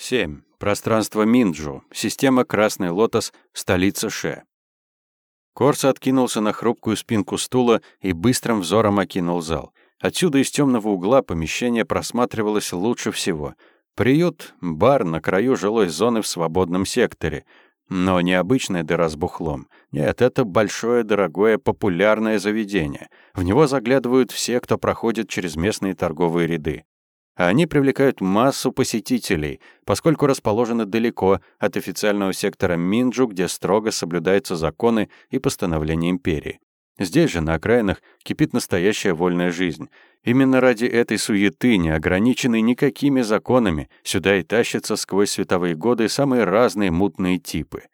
7. Пространство Минджу. Система Красный Лотос. Столица Ше. Корс откинулся на хрупкую спинку стула и быстрым взором окинул зал. Отсюда из темного угла помещение просматривалось лучше всего. Приют, бар на краю жилой зоны в свободном секторе. Но не обычная дыра с бухлом. Нет, это большое, дорогое, популярное заведение. В него заглядывают все, кто проходит через местные торговые ряды. Они привлекают массу посетителей, поскольку расположены далеко от официального сектора Минджу, где строго соблюдаются законы и постановления империи. Здесь же, на окраинах, кипит настоящая вольная жизнь. Именно ради этой суеты, не ограниченной никакими законами, сюда и тащатся сквозь световые годы самые разные мутные типы.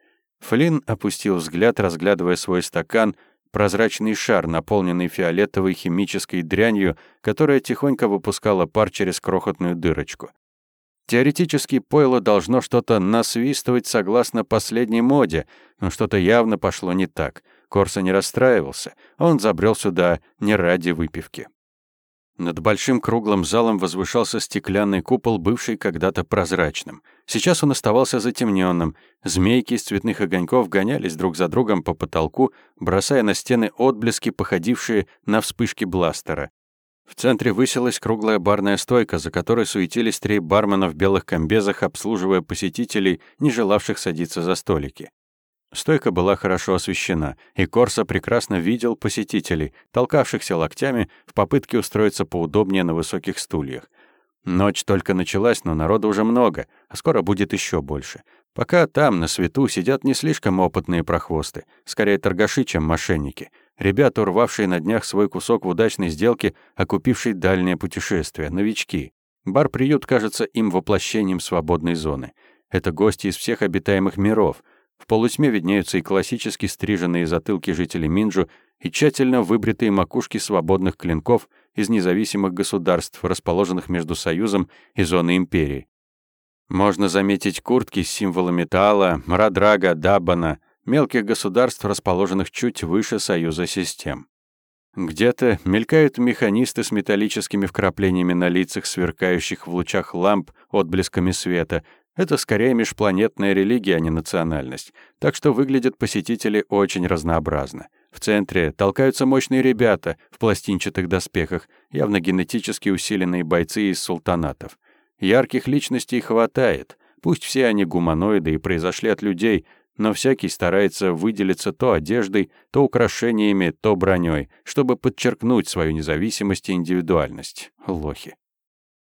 Флинн опустил взгляд, разглядывая свой стакан, прозрачный шар, наполненный фиолетовой химической дрянью, которая тихонько выпускала пар через крохотную дырочку. Теоретически пойло должно что-то насвистывать согласно последней моде, но что-то явно пошло не так. Корса не расстраивался, он забрел сюда не ради выпивки. Над большим круглым залом возвышался стеклянный купол, бывший когда-то прозрачным. Сейчас он оставался затемненным. Змейки из цветных огоньков гонялись друг за другом по потолку, бросая на стены отблески, походившие на вспышки бластера. В центре высилась круглая барная стойка, за которой суетились три бармена в белых комбезах, обслуживая посетителей, не желавших садиться за столики. Стойка была хорошо освещена, и Корса прекрасно видел посетителей, толкавшихся локтями в попытке устроиться поудобнее на высоких стульях. Ночь только началась, но народу уже много, а скоро будет еще больше. Пока там, на свету, сидят не слишком опытные прохвосты, скорее торгаши, чем мошенники. Ребята, урвавшие на днях свой кусок в удачной сделке, окупившие дальнее путешествие, новички. Бар-приют кажется им воплощением свободной зоны. Это гости из всех обитаемых миров — в полутьме виднеются и классически стриженные затылки жителей Минджу, и тщательно выбритые макушки свободных клинков из независимых государств, расположенных между Союзом и зоной империи. Можно заметить куртки с символами Таала, Мрадрага, Дабана, мелких государств, расположенных чуть выше Союза систем. Где-то мелькают механисты с металлическими вкраплениями на лицах, сверкающих в лучах ламп отблесками света, это скорее межпланетная религия, а не национальность. Так что выглядят посетители очень разнообразно. В центре толкаются мощные ребята в пластинчатых доспехах, явно генетически усиленные бойцы из султанатов. Ярких личностей хватает. Пусть все они гуманоиды и произошли от людей, но всякий старается выделиться то одеждой, то украшениями, то броней, чтобы подчеркнуть свою независимость и индивидуальность. Лохи.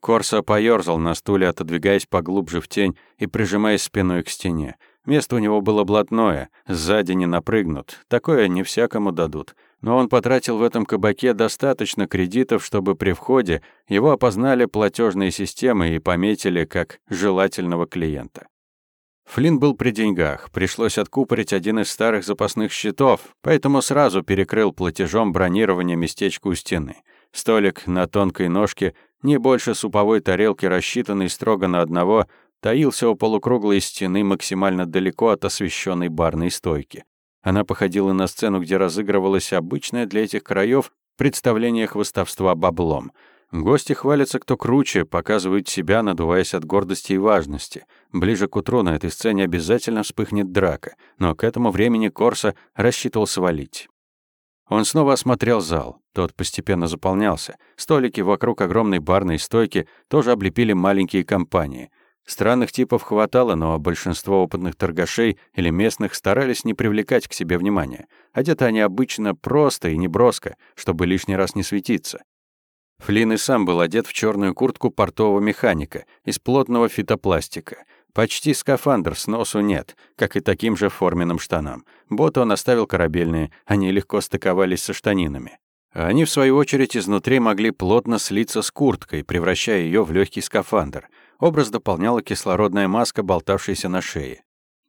Корса поёрзал на стуле, отодвигаясь поглубже в тень и прижимаясь спиной к стене. Место у него было блатное, сзади не напрыгнут, такое не всякому дадут. Но он потратил в этом кабаке достаточно кредитов, чтобы при входе его опознали платежные системы и пометили как желательного клиента. Флинн был при деньгах, пришлось откупорить один из старых запасных счетов, поэтому сразу перекрыл платежом бронирование местечко у стены. Столик на тонкой ножке не больше суповой тарелки, рассчитанной строго на одного, таился у полукруглой стены максимально далеко от освещенной барной стойки. Она походила на сцену, где разыгрывалось обычное для этих краев представление хвостовства баблом. Гости хвалятся кто круче, показывают себя, надуваясь от гордости и важности. Ближе к утру на этой сцене обязательно вспыхнет драка, но к этому времени Корса рассчитывал свалить. Он снова осмотрел зал. Тот постепенно заполнялся. Столики вокруг огромной барной стойки тоже облепили маленькие компании. Странных типов хватало, но большинство опытных торгашей или местных старались не привлекать к себе внимания. Одеты они обычно просто и неброско, чтобы лишний раз не светиться. Флинн и сам был одет в черную куртку портового механика из плотного фитопластика. Почти скафандр, с носу нет, как и таким же форменным штанам. Боты он оставил корабельные, они легко стыковались со штанинами. Они, в свою очередь, изнутри могли плотно слиться с курткой, превращая ее в легкий скафандр. Образ дополняла кислородная маска, болтавшаяся на шее.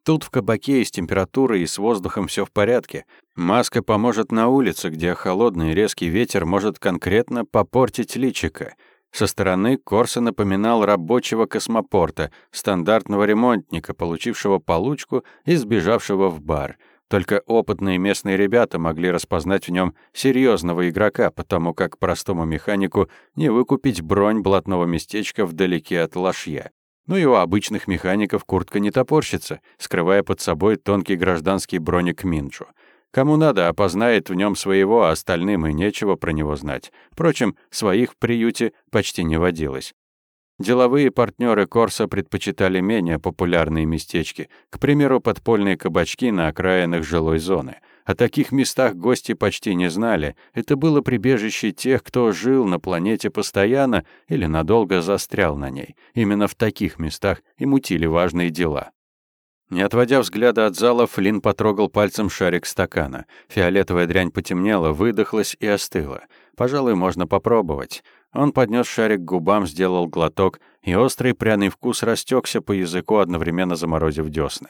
Тут в кабаке и с температурой, и с воздухом все в порядке. Маска поможет на улице, где холодный резкий ветер может конкретно попортить личико. Со стороны Корса напоминал рабочего космопорта, стандартного ремонтника, получившего получку и сбежавшего в бар. Только опытные местные ребята могли распознать в нем серьезного игрока, потому как простому механику не выкупить бронь блатного местечка вдалеке от Лашья. Ну и у обычных механиков куртка не топорщится, скрывая под собой тонкий гражданский броник Минджу. Кому надо, опознает в нем своего, а остальным и нечего про него знать. Впрочем, своих в приюте почти не водилось. Деловые партнеры Корса предпочитали менее популярные местечки, к примеру, подпольные кабачки на окраинах жилой зоны. О таких местах гости почти не знали. Это было прибежище тех, кто жил на планете постоянно или надолго застрял на ней. Именно в таких местах и мутили важные дела. Не отводя взгляда от зала, Флинн потрогал пальцем шарик стакана. Фиолетовая дрянь потемнела, выдохлась и остыла. Пожалуй, можно попробовать. Он поднес шарик к губам, сделал глоток, и острый пряный вкус растекся по языку, одновременно заморозив десны.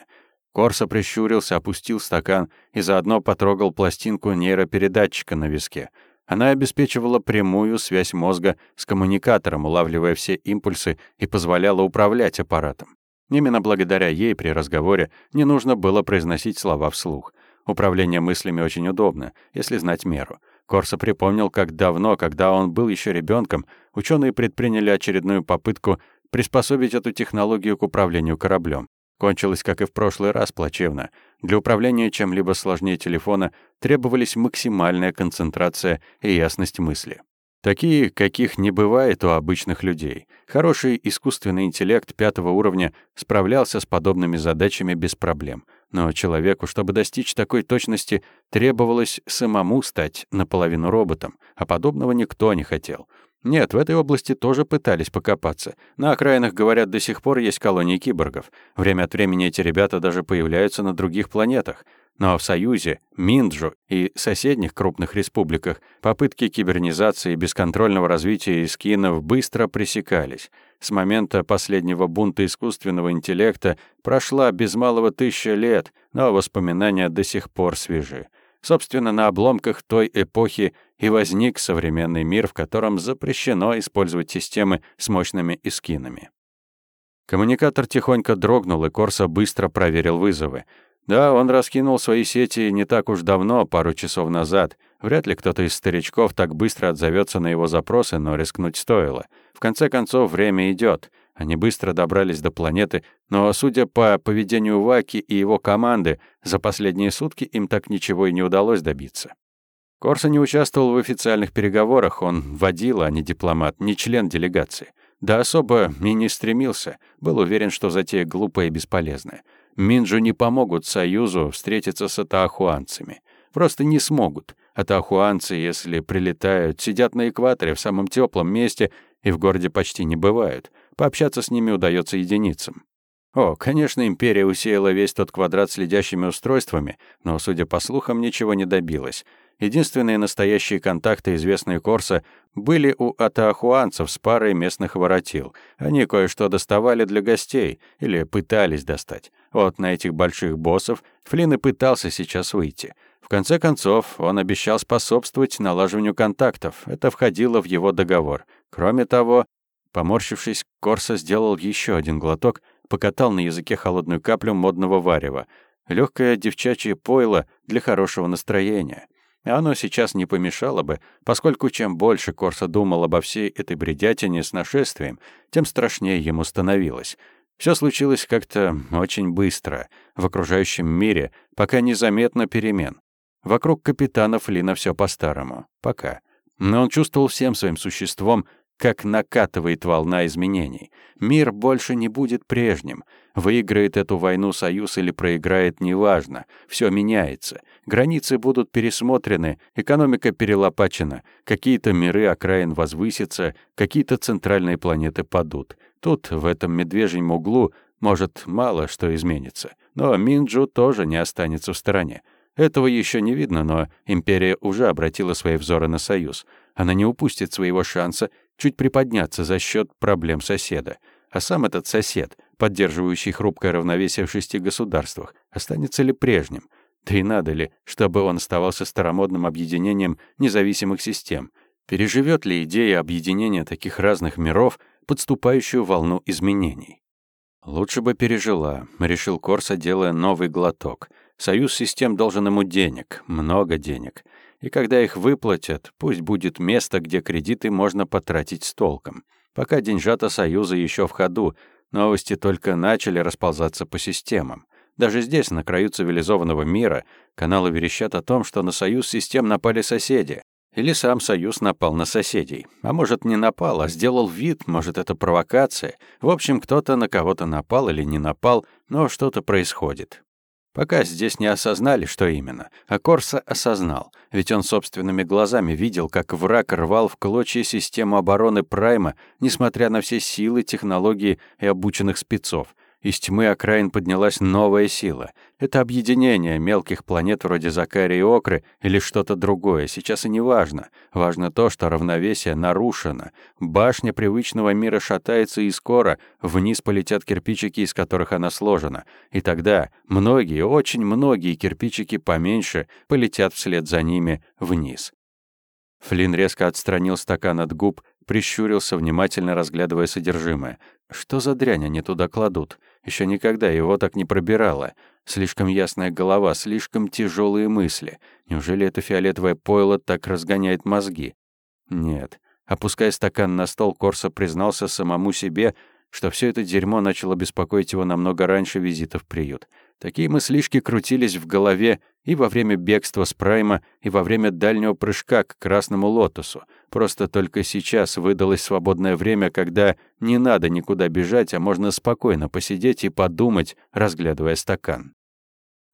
Корса прищурился, опустил стакан и заодно потрогал пластинку нейропередатчика на виске. Она обеспечивала прямую связь мозга с коммуникатором, улавливая все импульсы и позволяла управлять аппаратом. Именно благодаря ей при разговоре не нужно было произносить слова вслух. Управление мыслями очень удобно, если знать меру. Корса припомнил, как давно, когда он был еще ребенком, ученые предприняли очередную попытку приспособить эту технологию к управлению кораблем. Кончилось, как и в прошлый раз, плачевно. Для управления чем-либо сложнее телефона требовались максимальная концентрация и ясность мысли. Такие, каких не бывает у обычных людей. Хороший искусственный интеллект пятого уровня справлялся с подобными задачами без проблем. Но человеку, чтобы достичь такой точности, требовалось самому стать наполовину роботом, а подобного никто не хотел. Нет, в этой области тоже пытались покопаться. На окраинах, говорят, до сих пор есть колонии киборгов. Время от времени эти ребята даже появляются на других планетах. Но в Союзе, Минджу и соседних крупных республиках попытки кибернизации и бесконтрольного развития искинов быстро пресекались. С момента последнего бунта искусственного интеллекта прошла без малого тысяча лет, но воспоминания до сих пор свежи. Собственно, на обломках той эпохи и возник современный мир, в котором запрещено использовать системы с мощными искинами. Коммуникатор тихонько дрогнул, и Корса быстро проверил вызовы. Да, он раскинул свои сети не так уж давно, пару часов назад. Вряд ли кто-то из старичков так быстро отзовется на его запросы, но рискнуть стоило. В конце концов, время идет. Они быстро добрались до планеты, но, судя по поведению Ваки и его команды, за последние сутки им так ничего и не удалось добиться. Корса не участвовал в официальных переговорах, он водил, а не дипломат, не член делегации. Да особо и не стремился, был уверен, что затея глупая и бесполезная. Минджу не помогут Союзу встретиться с атаахуанцами. Просто не смогут. Атаахуанцы, если прилетают, сидят на экваторе в самом теплом месте и в городе почти не бывают. Пообщаться с ними удается единицам. О, конечно, империя усеяла весь тот квадрат следящими устройствами, но, судя по слухам, ничего не добилась. Единственные настоящие контакты, известные Корса, были у атаахуанцев с парой местных воротил. Они кое-что доставали для гостей или пытались достать. Вот на этих больших боссов Флинн и пытался сейчас выйти. В конце концов, он обещал способствовать налаживанию контактов. Это входило в его договор. Кроме того, поморщившись, Корса сделал еще один глоток, покатал на языке холодную каплю модного варева. Легкое девчачье пойло для хорошего настроения. Оно сейчас не помешало бы, поскольку чем больше Корса думал обо всей этой бредятине с нашествием, тем страшнее ему становилось. Все случилось как-то очень быстро, в окружающем мире, пока незаметно перемен. Вокруг капитана Флина все по-старому. Пока. Но он чувствовал всем своим существом, как накатывает волна изменений. Мир больше не будет прежним. Выиграет эту войну Союз или проиграет, неважно. Все меняется. Границы будут пересмотрены, экономика перелопачена. Какие-то миры окраин возвысятся, какие-то центральные планеты падут. Тут, в этом медвежьем углу, может, мало что изменится. Но Минджу тоже не останется в стороне. Этого еще не видно, но империя уже обратила свои взоры на Союз. Она не упустит своего шанса чуть приподняться за счет проблем соседа. А сам этот сосед, поддерживающий хрупкое равновесие в шести государствах, останется ли прежним? Да и надо ли, чтобы он оставался старомодным объединением независимых систем? Переживет ли идея объединения таких разных миров подступающую волну изменений? «Лучше бы пережила», — решил Корса, делая новый глоток. «Союз систем должен ему денег, много денег. И когда их выплатят, пусть будет место, где кредиты можно потратить с толком. Пока деньжата Союза еще в ходу, Новости только начали расползаться по системам. Даже здесь, на краю цивилизованного мира, каналы верещат о том, что на союз систем напали соседи. Или сам союз напал на соседей. А может, не напал, а сделал вид, может, это провокация. В общем, кто-то на кого-то напал или не напал, но что-то происходит. Пока здесь не осознали, что именно. А Корса осознал, ведь он собственными глазами видел, как враг рвал в клочья систему обороны Прайма, несмотря на все силы, технологии и обученных спецов. Из тьмы окраин поднялась новая сила. Это объединение мелких планет вроде Закарии и Окры или что-то другое, сейчас и не важно. Важно то, что равновесие нарушено. Башня привычного мира шатается и скоро вниз полетят кирпичики, из которых она сложена. И тогда многие, очень многие кирпичики поменьше полетят вслед за ними вниз. Флинн резко отстранил стакан от губ, прищурился, внимательно разглядывая содержимое. Что за дрянь они туда кладут? Еще никогда его так не пробирало. Слишком ясная голова, слишком тяжелые мысли. Неужели это фиолетовое пойло так разгоняет мозги? Нет. Опуская стакан на стол, Корса признался самому себе, что все это дерьмо начало беспокоить его намного раньше визита в приют. Такие мыслишки крутились в голове и во время бегства с Прайма, и во время дальнего прыжка к Красному Лотосу. Просто только сейчас выдалось свободное время, когда не надо никуда бежать, а можно спокойно посидеть и подумать, разглядывая стакан.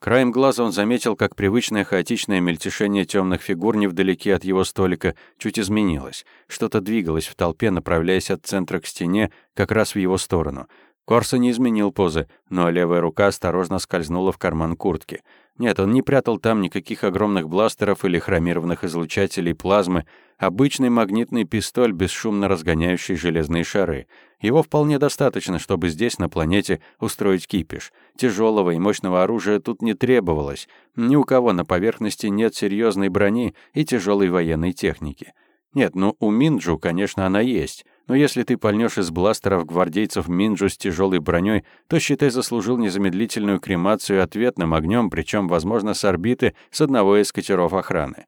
Краем глаза он заметил, как привычное хаотичное мельтешение темных фигур невдалеке от его столика чуть изменилось. Что-то двигалось в толпе, направляясь от центра к стене, как раз в его сторону. Корса не изменил позы, но левая рука осторожно скользнула в карман куртки. Нет, он не прятал там никаких огромных бластеров или хромированных излучателей плазмы, обычный магнитный пистоль, бесшумно разгоняющий железные шары. Его вполне достаточно, чтобы здесь, на планете, устроить кипиш. Тяжелого и мощного оружия тут не требовалось. Ни у кого на поверхности нет серьезной брони и тяжелой военной техники. Нет, ну у Минджу, конечно, она есть. Но если ты пальнешь из бластеров гвардейцев Минджу с тяжелой броней, то, считай, заслужил незамедлительную кремацию ответным огнем, причем, возможно, с орбиты с одного из катеров охраны.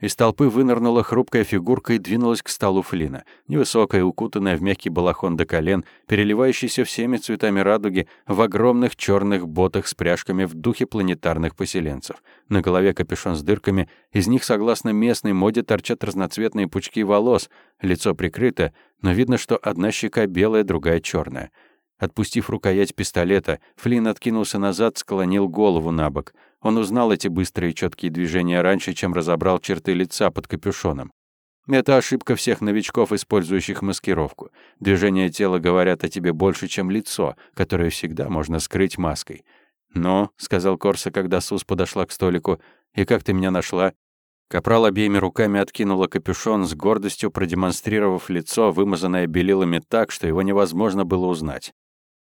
Из толпы вынырнула хрупкая фигурка и двинулась к столу Флина. Невысокая, укутанная в мягкий балахон до колен, переливающаяся всеми цветами радуги, в огромных черных ботах с пряжками в духе планетарных поселенцев. На голове капюшон с дырками, из них, согласно местной моде, торчат разноцветные пучки волос, лицо прикрыто, но видно, что одна щека белая, другая черная. Отпустив рукоять пистолета, Флинн откинулся назад, склонил голову на бок — он узнал эти быстрые четкие движения раньше, чем разобрал черты лица под капюшоном. Это ошибка всех новичков, использующих маскировку. Движения тела говорят о тебе больше, чем лицо, которое всегда можно скрыть маской. «Но», — сказал Корса, когда Сус подошла к столику, — «и как ты меня нашла?» Капрал обеими руками откинула капюшон, с гордостью продемонстрировав лицо, вымазанное белилами так, что его невозможно было узнать.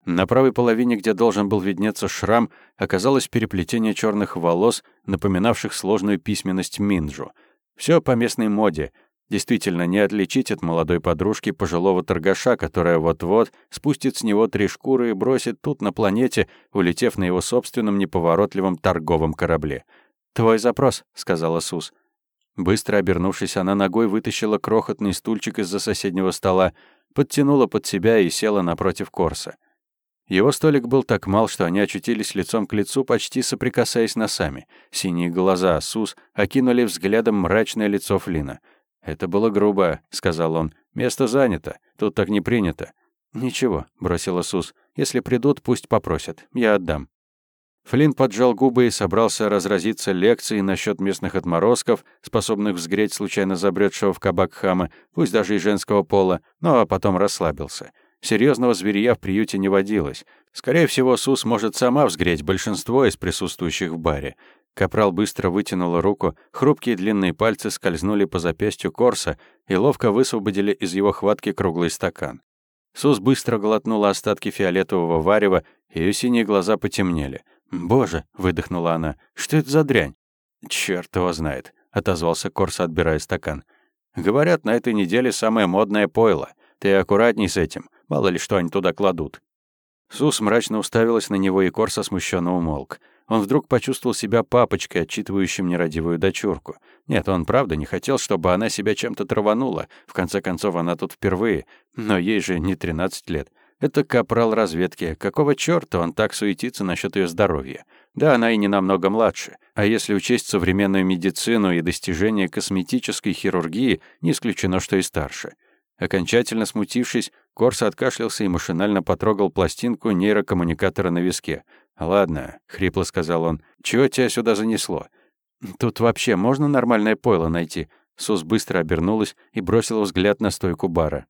На правой половине, где должен был виднеться шрам, оказалось переплетение черных волос, напоминавших сложную письменность Минджу. Все по местной моде. Действительно, не отличить от молодой подружки пожилого торгаша, которая вот-вот спустит с него три шкуры и бросит тут на планете, улетев на его собственном неповоротливом торговом корабле. «Твой запрос», — сказала Сус. Быстро обернувшись, она ногой вытащила крохотный стульчик из-за соседнего стола, подтянула под себя и села напротив Корса. Его столик был так мал, что они очутились лицом к лицу, почти соприкасаясь носами. Синие глаза Сус окинули взглядом мрачное лицо Флина. «Это было грубо», — сказал он. «Место занято. Тут так не принято». «Ничего», — бросила Сус. «Если придут, пусть попросят. Я отдам». Флинн поджал губы и собрался разразиться лекцией насчет местных отморозков, способных взгреть случайно забредшего в кабак хама, пусть даже и женского пола, но потом расслабился. Серьезного зверья в приюте не водилось. Скорее всего, Сус может сама взгреть большинство из присутствующих в баре. Капрал быстро вытянула руку, хрупкие длинные пальцы скользнули по запястью Корса и ловко высвободили из его хватки круглый стакан. Сус быстро глотнула остатки фиолетового варева, ее синие глаза потемнели. «Боже!» — выдохнула она. «Что это за дрянь?» «Чёрт его знает», — отозвался Корс, отбирая стакан. «Говорят, на этой неделе самое модное пойло. Ты аккуратней с этим. Мало ли что они туда кладут. Сус мрачно уставилась на него, и Корса смущенно умолк. Он вдруг почувствовал себя папочкой, отчитывающим нерадивую дочурку. Нет, он правда не хотел, чтобы она себя чем-то траванула. В конце концов, она тут впервые. Но ей же не 13 лет. Это капрал разведки. Какого чёрта он так суетится насчет её здоровья? Да, она и не намного младше. А если учесть современную медицину и достижения косметической хирургии, не исключено, что и старше. Окончательно смутившись, Корс откашлялся и машинально потрогал пластинку нейрокоммуникатора на виске. «Ладно», — хрипло сказал он, — «чего тебя сюда занесло?» «Тут вообще можно нормальное пойло найти?» Сус быстро обернулась и бросила взгляд на стойку бара.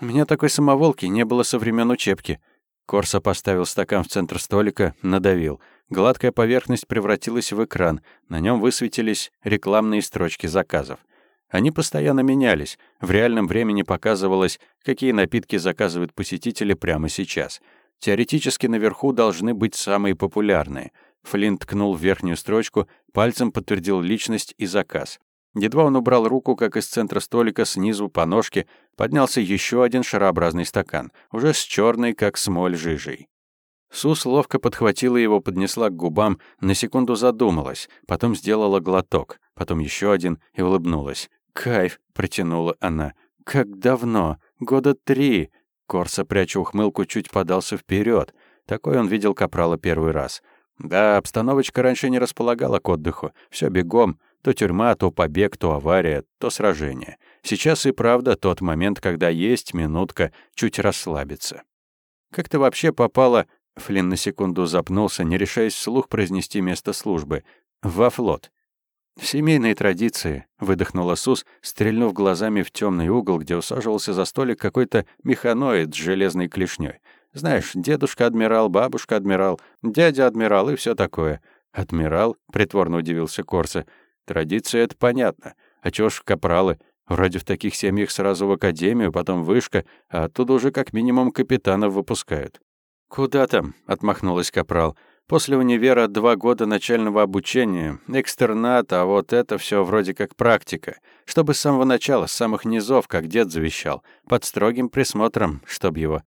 «У меня такой самоволки не было со времен учебки». Корса поставил стакан в центр столика, надавил. Гладкая поверхность превратилась в экран. На нем высветились рекламные строчки заказов. Они постоянно менялись. В реальном времени показывалось, какие напитки заказывают посетители прямо сейчас. Теоретически наверху должны быть самые популярные. Флинт ткнул в верхнюю строчку, пальцем подтвердил личность и заказ. Едва он убрал руку, как из центра столика снизу по ножке поднялся еще один шарообразный стакан, уже с черной, как смоль, жижей. Сус ловко подхватила его, поднесла к губам, на секунду задумалась, потом сделала глоток, потом еще один и улыбнулась. «Кайф!» — протянула она. «Как давно? Года три!» Корса, пряча ухмылку, чуть подался вперед. Такой он видел Капрала первый раз. Да, обстановочка раньше не располагала к отдыху. Все бегом. То тюрьма, то побег, то авария, то сражение. Сейчас и правда тот момент, когда есть минутка чуть расслабиться. «Как ты вообще попала...» Флинн на секунду запнулся, не решаясь вслух произнести место службы. «Во флот». «Семейные традиции», — выдохнула Сус, стрельнув глазами в темный угол, где усаживался за столик какой-то механоид с железной клешней. «Знаешь, дедушка адмирал, бабушка адмирал, дядя адмирал и все такое». «Адмирал?» — притворно удивился Корса. Традиция — это понятно. А чё ж капралы? Вроде в таких семьях сразу в академию, потом вышка, а оттуда уже как минимум капитанов выпускают. «Куда там?» — отмахнулась капрал. «После универа два года начального обучения, экстернат, а вот это все вроде как практика. Чтобы с самого начала, с самых низов, как дед завещал, под строгим присмотром, чтоб его.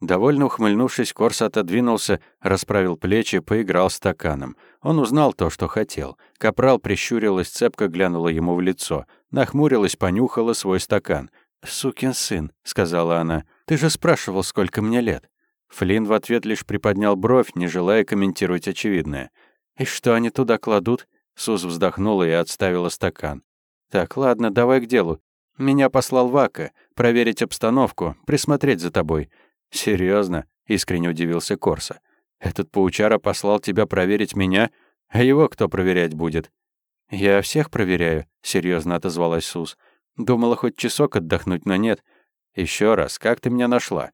Довольно ухмыльнувшись, Корс отодвинулся, расправил плечи, поиграл стаканом. Он узнал то, что хотел. Капрал прищурилась, цепко глянула ему в лицо. Нахмурилась, понюхала свой стакан. «Сукин сын», — сказала она, — «ты же спрашивал, сколько мне лет». Флинн в ответ лишь приподнял бровь, не желая комментировать очевидное. «И что они туда кладут?» Сус вздохнула и отставила стакан. «Так, ладно, давай к делу. Меня послал Вака, проверить обстановку, присмотреть за тобой. Серьезно? искренне удивился Корса. «Этот паучара послал тебя проверить меня? А его кто проверять будет?» «Я всех проверяю», — серьезно отозвалась Сус. «Думала хоть часок отдохнуть, но нет. Еще раз, как ты меня нашла?»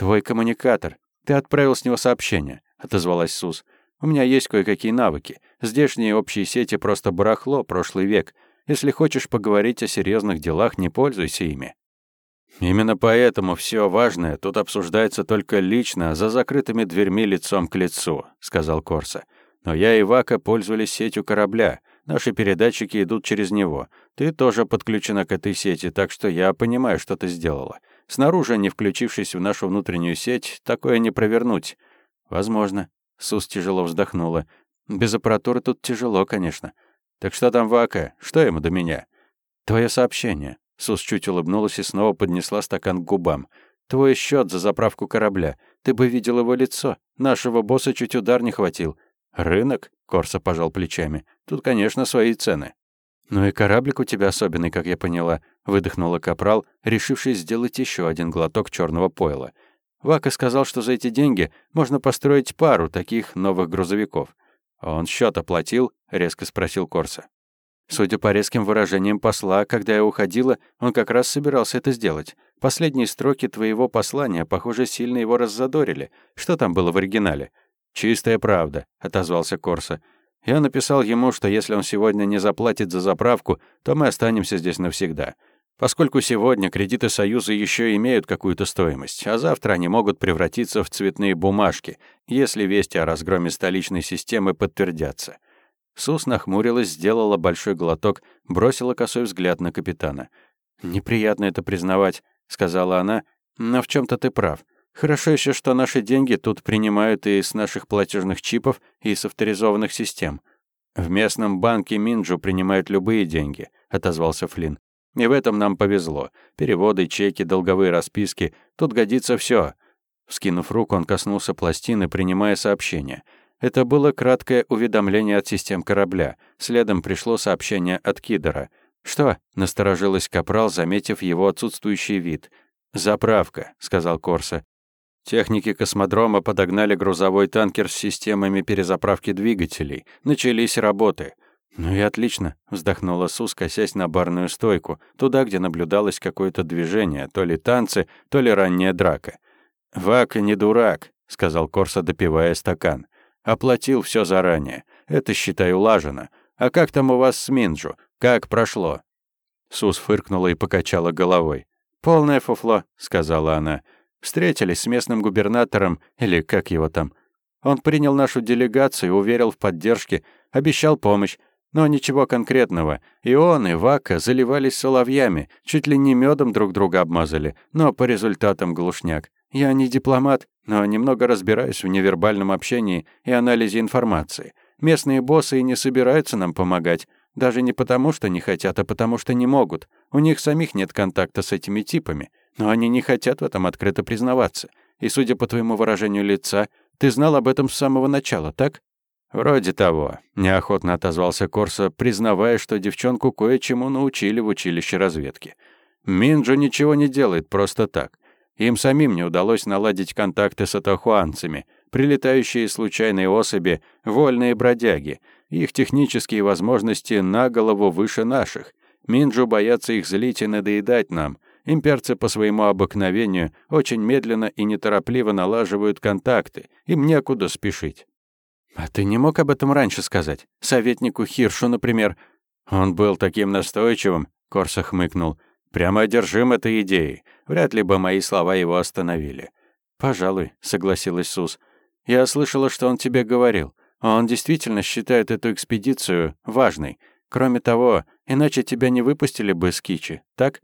«Твой коммуникатор. Ты отправил с него сообщение», — отозвалась Сус. «У меня есть кое-какие навыки. Здешние общие сети просто барахло, прошлый век. Если хочешь поговорить о серьезных делах, не пользуйся ими». Именно поэтому все важное тут обсуждается только лично, за закрытыми дверьми лицом к лицу, сказал Корса. Но я и Вака пользовались сетью корабля. Наши передатчики идут через него. Ты тоже подключена к этой сети, так что я понимаю, что ты сделала. Снаружи, не включившись в нашу внутреннюю сеть, такое не провернуть. Возможно. Сус тяжело вздохнула. Без аппаратуры тут тяжело, конечно. Так что там Вака? Что ему до меня? Твое сообщение. Сус чуть улыбнулась и снова поднесла стакан к губам. «Твой счет за заправку корабля. Ты бы видел его лицо. Нашего босса чуть удар не хватил». «Рынок?» — Корса пожал плечами. «Тут, конечно, свои цены». «Ну и кораблик у тебя особенный, как я поняла», — выдохнула Капрал, решившись сделать еще один глоток черного пойла. Вака сказал, что за эти деньги можно построить пару таких новых грузовиков. «Он счет оплатил?» — резко спросил Корса. Судя по резким выражениям посла, когда я уходила, он как раз собирался это сделать. Последние строки твоего послания, похоже, сильно его раззадорили. Что там было в оригинале? «Чистая правда», — отозвался Корса. «Я написал ему, что если он сегодня не заплатит за заправку, то мы останемся здесь навсегда. Поскольку сегодня кредиты Союза еще имеют какую-то стоимость, а завтра они могут превратиться в цветные бумажки, если вести о разгроме столичной системы подтвердятся». Сус нахмурилась, сделала большой глоток, бросила косой взгляд на капитана. «Неприятно это признавать», — сказала она, — «но в чем то ты прав. Хорошо еще, что наши деньги тут принимают и с наших платежных чипов, и с авторизованных систем». «В местном банке Минджу принимают любые деньги», — отозвался Флинн. «И в этом нам повезло. Переводы, чеки, долговые расписки. Тут годится все. Вскинув руку, он коснулся пластины, принимая сообщение. Это было краткое уведомление от систем корабля. Следом пришло сообщение от Кидера. «Что?» — насторожилась Капрал, заметив его отсутствующий вид. «Заправка», — сказал Корса. Техники космодрома подогнали грузовой танкер с системами перезаправки двигателей. Начались работы. «Ну и отлично», — вздохнула Сус, косясь на барную стойку, туда, где наблюдалось какое-то движение, то ли танцы, то ли ранняя драка. «Вака не дурак», — сказал Корса, допивая стакан. «Оплатил все заранее. Это, считай, улажено. А как там у вас с Минджу? Как прошло?» Сус фыркнула и покачала головой. «Полное фуфло», — сказала она. «Встретились с местным губернатором, или как его там. Он принял нашу делегацию, уверил в поддержке, обещал помощь, но ничего конкретного. И он, и Вака заливались соловьями, чуть ли не медом друг друга обмазали, но по результатам глушняк. Я не дипломат, но немного разбираюсь в невербальном общении и анализе информации. Местные боссы и не собираются нам помогать. Даже не потому, что не хотят, а потому, что не могут. У них самих нет контакта с этими типами. Но они не хотят в этом открыто признаваться. И, судя по твоему выражению лица, ты знал об этом с самого начала, так? «Вроде того», — неохотно отозвался Корса, признавая, что девчонку кое-чему научили в училище разведки. «Минджо ничего не делает просто так. Им самим не удалось наладить контакты с атахуанцами, прилетающие случайные особи, вольные бродяги. Их технические возможности на голову выше наших. Минджу боятся их злить и надоедать нам. Имперцы по своему обыкновению очень медленно и неторопливо налаживают контакты. Им некуда спешить. «А ты не мог об этом раньше сказать? Советнику Хиршу, например?» «Он был таким настойчивым», — Корса хмыкнул. «Прямо одержим этой идеей. Вряд ли бы мои слова его остановили». «Пожалуй», — согласилась Сус. «Я слышала, что он тебе говорил. Он действительно считает эту экспедицию важной. Кроме того, иначе тебя не выпустили бы с Кичи, так?»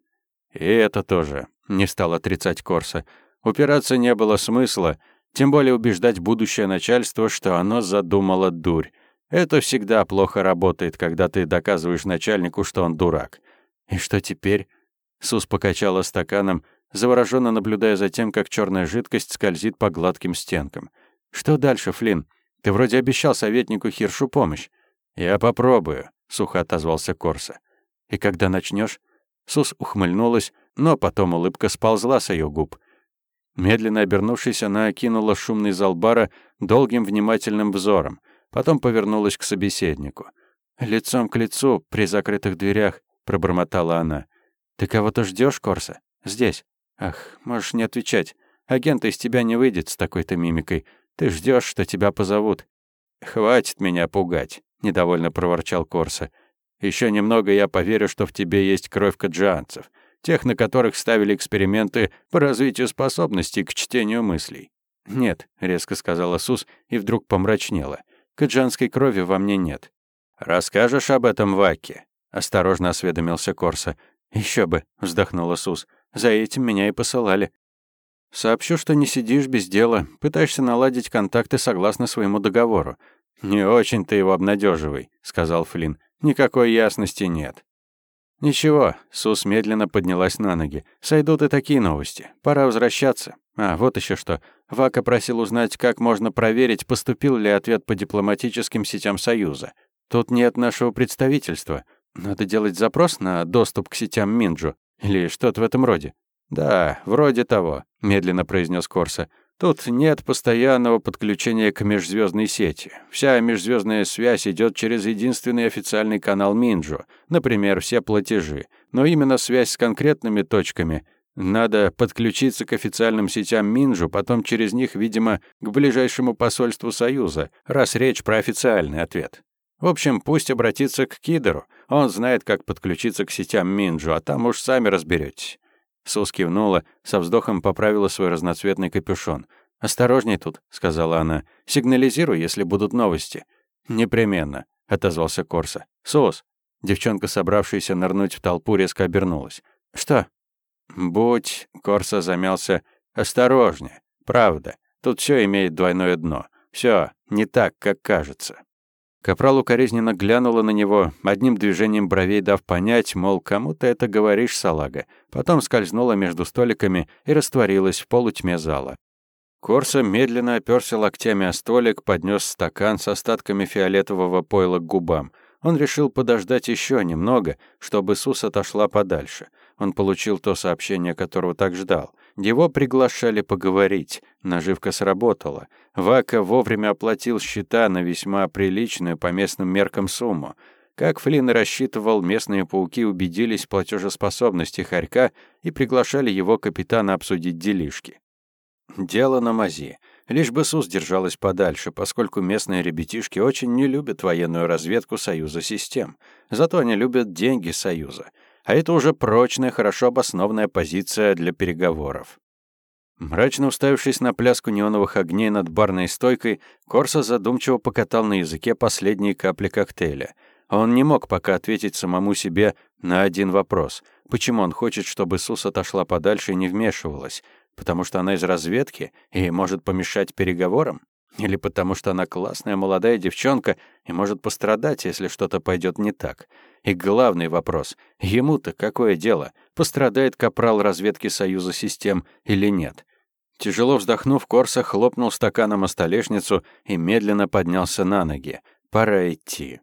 «И это тоже», — не стал отрицать Корса. «Упираться не было смысла». Тем более убеждать будущее начальство, что оно задумало дурь. Это всегда плохо работает, когда ты доказываешь начальнику, что он дурак. И что теперь? Сус покачала стаканом, завороженно наблюдая за тем, как черная жидкость скользит по гладким стенкам. Что дальше, Флинн? Ты вроде обещал советнику Хиршу помощь. Я попробую, сухо отозвался Корса. И когда начнешь? Сус ухмыльнулась, но потом улыбка сползла с ее губ. Медленно обернувшись, она окинула шумный зал бара долгим внимательным взором, потом повернулась к собеседнику. «Лицом к лицу, при закрытых дверях», — пробормотала она. «Ты кого-то ждешь, Корса? Здесь? Ах, можешь не отвечать. Агент из тебя не выйдет с такой-то мимикой. Ты ждешь, что тебя позовут». «Хватит меня пугать», — недовольно проворчал Корса. Еще немного я поверю, что в тебе есть кровь каджанцев тех, на которых ставили эксперименты по развитию способностей к чтению мыслей. «Нет», — резко сказала Сус и вдруг помрачнела. «Каджанской крови во мне нет». «Расскажешь об этом Ваке?» — осторожно осведомился Корса. Еще бы», — вздохнула Сус. «За этим меня и посылали». «Сообщу, что не сидишь без дела, пытаешься наладить контакты согласно своему договору». «Не очень ты его обнадеживай, сказал Флинн. «Никакой ясности нет. «Ничего», — Сус медленно поднялась на ноги. «Сойдут и такие новости. Пора возвращаться. А, вот еще что. Вака просил узнать, как можно проверить, поступил ли ответ по дипломатическим сетям Союза. Тут нет нашего представительства. Надо делать запрос на доступ к сетям Минджу. Или что-то в этом роде». «Да, вроде того», — медленно произнес Корса. Тут нет постоянного подключения к межзвездной сети. Вся межзвездная связь идет через единственный официальный канал Минджо, например, все платежи. Но именно связь с конкретными точками. Надо подключиться к официальным сетям Минджу, потом через них, видимо, к ближайшему посольству Союза, раз речь про официальный ответ. В общем, пусть обратится к Кидеру. Он знает, как подключиться к сетям Минджу, а там уж сами разберетесь. Сус кивнула, со вздохом поправила свой разноцветный капюшон. «Осторожней тут», — сказала она. «Сигнализируй, если будут новости». «Непременно», — отозвался Корса. «Сус». Девчонка, собравшаяся нырнуть в толпу, резко обернулась. «Что?» «Будь...» — Корса замялся. «Осторожнее. Правда. Тут все имеет двойное дно. Все не так, как кажется». Капрал укоризненно глянула на него, одним движением бровей дав понять, мол, кому ты это говоришь, салага. Потом скользнула между столиками и растворилась в полутьме зала. Корса медленно оперся локтями о столик, поднес стакан с остатками фиолетового пойла к губам. Он решил подождать еще немного, чтобы Сус отошла подальше. Он получил то сообщение, которого так ждал. Его приглашали поговорить. Наживка сработала. Вака вовремя оплатил счета на весьма приличную по местным меркам сумму. Как Флинн рассчитывал, местные пауки убедились в платежеспособности Харька и приглашали его капитана обсудить делишки. Дело на мази. Лишь бы Сус держалась подальше, поскольку местные ребятишки очень не любят военную разведку Союза систем. Зато они любят деньги Союза. А это уже прочная, хорошо обоснованная позиция для переговоров. Мрачно уставившись на пляску неоновых огней над барной стойкой, Корса задумчиво покатал на языке последние капли коктейля. Он не мог пока ответить самому себе на один вопрос. Почему он хочет, чтобы Сус отошла подальше и не вмешивалась? Потому что она из разведки и может помешать переговорам? Или потому что она классная молодая девчонка и может пострадать, если что-то пойдет не так? И главный вопрос — ему-то какое дело, пострадает капрал разведки Союза систем или нет? Тяжело вздохнув, Корса хлопнул стаканом о столешницу и медленно поднялся на ноги. Пора идти.